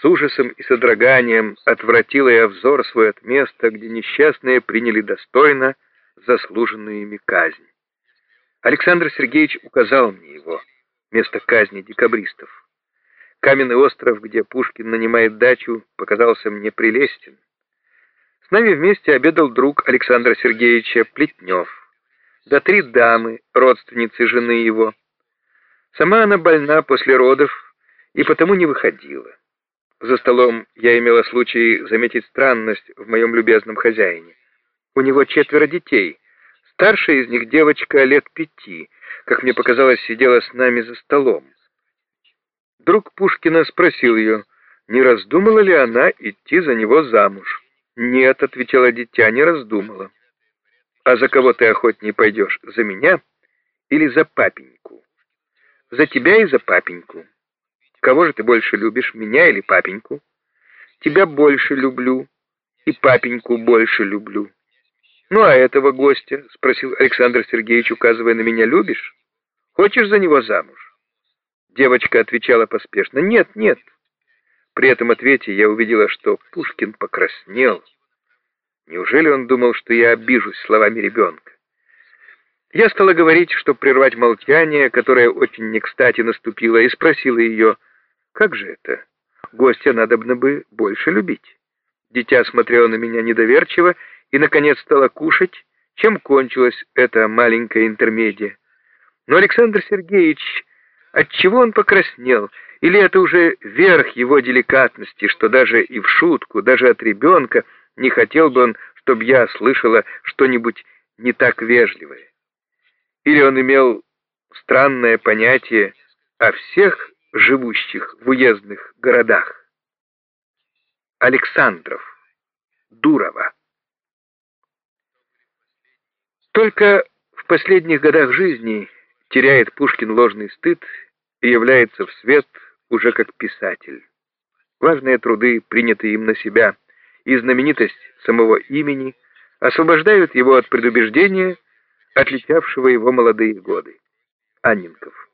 С ужасом и содроганием отвратила я взор свой от места, где несчастные приняли достойно заслуженную ими казнь. Александр Сергеевич указал мне его, место казни декабристов. Каменный остров, где Пушкин нанимает дачу, показался мне прелестен. С нами вместе обедал друг Александра Сергеевича Плетнев, да три дамы, родственницы жены его. Сама она больна после родов и потому не выходила. За столом я имела случай заметить странность в моем любезном хозяине. У него четверо детей. Старшая из них девочка лет пяти, как мне показалось, сидела с нами за столом. Друг Пушкина спросил ее, не раздумала ли она идти за него замуж. «Нет», — ответила дитя, — «не раздумала». «А за кого ты охотнее пойдешь, за меня или за папеньку?» «За тебя и за папеньку». «Кого же ты больше любишь, меня или папеньку?» «Тебя больше люблю и папеньку больше люблю». «Ну а этого гостя?» — спросил Александр Сергеевич, указывая на меня. «Любишь? Хочешь за него замуж?» Девочка отвечала поспешно. «Нет, нет». При этом ответе я увидела, что Пушкин покраснел. Неужели он думал, что я обижусь словами ребенка? Я стала говорить, чтобы прервать молчание, которое очень не кстати наступило, и спросила ее, «Как же это? Гостя надобно бы больше любить». Дитя смотрело на меня недоверчиво и, наконец, стала кушать, чем кончилась эта маленькая интермедия. Но Александр Сергеевич, отчего он покраснел, или это уже верх его деликатности, что даже и в шутку, даже от ребенка, не хотел бы он, чтобы я слышала что-нибудь не так вежливое? Или он имел странное понятие о всех живущих в уездных городах? Александров, Дурова. Только в последних годах жизни теряет Пушкин ложный стыд и является в свет уже как писатель. Важные труды, принятые им на себя, и знаменитость самого имени освобождают его от предубеждения, отличавшего его молодые годы. Анненков.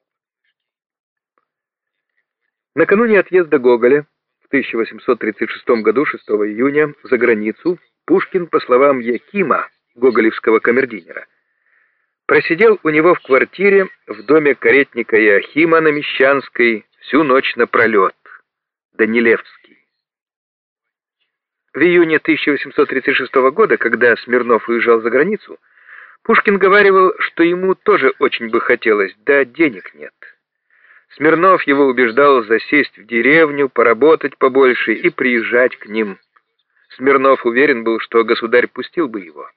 Накануне отъезда Гоголя в 1836 году 6 июня за границу Пушкин, по словам Якима, гоголевского камердинера, просидел у него в квартире в доме каретника Иохима на Мещанской всю ночь напролет. Данилевский. В июне 1836 года, когда Смирнов уезжал за границу, Пушкин говаривал, что ему тоже очень бы хотелось, да денег нет. Смирнов его убеждал засесть в деревню, поработать побольше и приезжать к ним. Смирнов уверен был, что государь пустил бы его.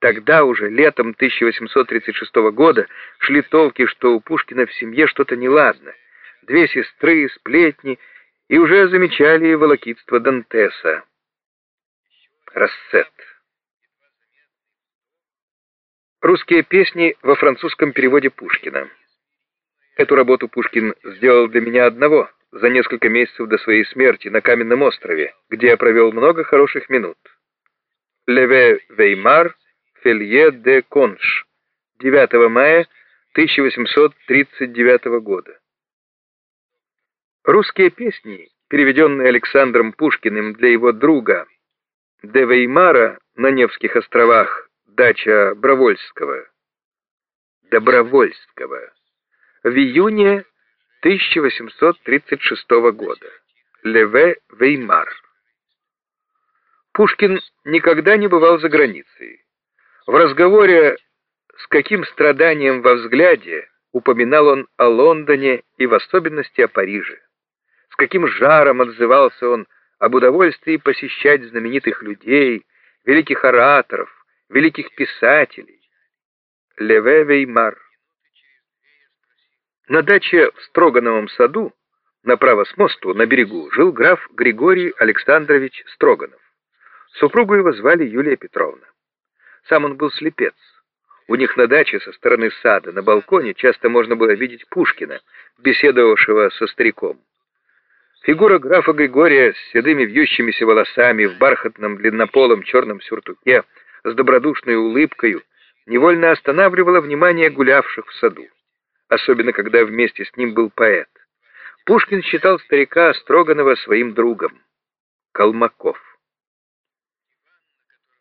Тогда уже, летом 1836 года, шли толки, что у Пушкина в семье что-то неладно две сестры, сплетни, и уже замечали волокитство Дантеса. Рассет. Русские песни во французском переводе Пушкина. Эту работу Пушкин сделал для меня одного, за несколько месяцев до своей смерти на Каменном острове, где я провел много хороших минут. Леве Веймар, Фелье де Конш, 9 мая 1839 года. Русские песни, переведенные Александром Пушкиным для его друга Девеймара на Невских островах, дача Бровольского, Добровольского, в июне 1836 года. Леве Веймар. Пушкин никогда не бывал за границей. В разговоре с каким страданием во взгляде упоминал он о Лондоне и в особенности о Париже. С каким жаром отзывался он об удовольствии посещать знаменитых людей, великих ораторов, великих писателей. Леве Веймар. На даче в Строгановом саду, направо с мосту, на берегу, жил граф Григорий Александрович Строганов. Супругу его звали Юлия Петровна. Сам он был слепец. У них на даче со стороны сада на балконе часто можно было видеть Пушкина, беседовавшего со стариком. Фигура графа Григория с седыми вьющимися волосами в бархатном длиннополом черном сюртуке с добродушной улыбкой невольно останавливала внимание гулявших в саду, особенно когда вместе с ним был поэт. Пушкин считал старика Строганова своим другом. Колмаков.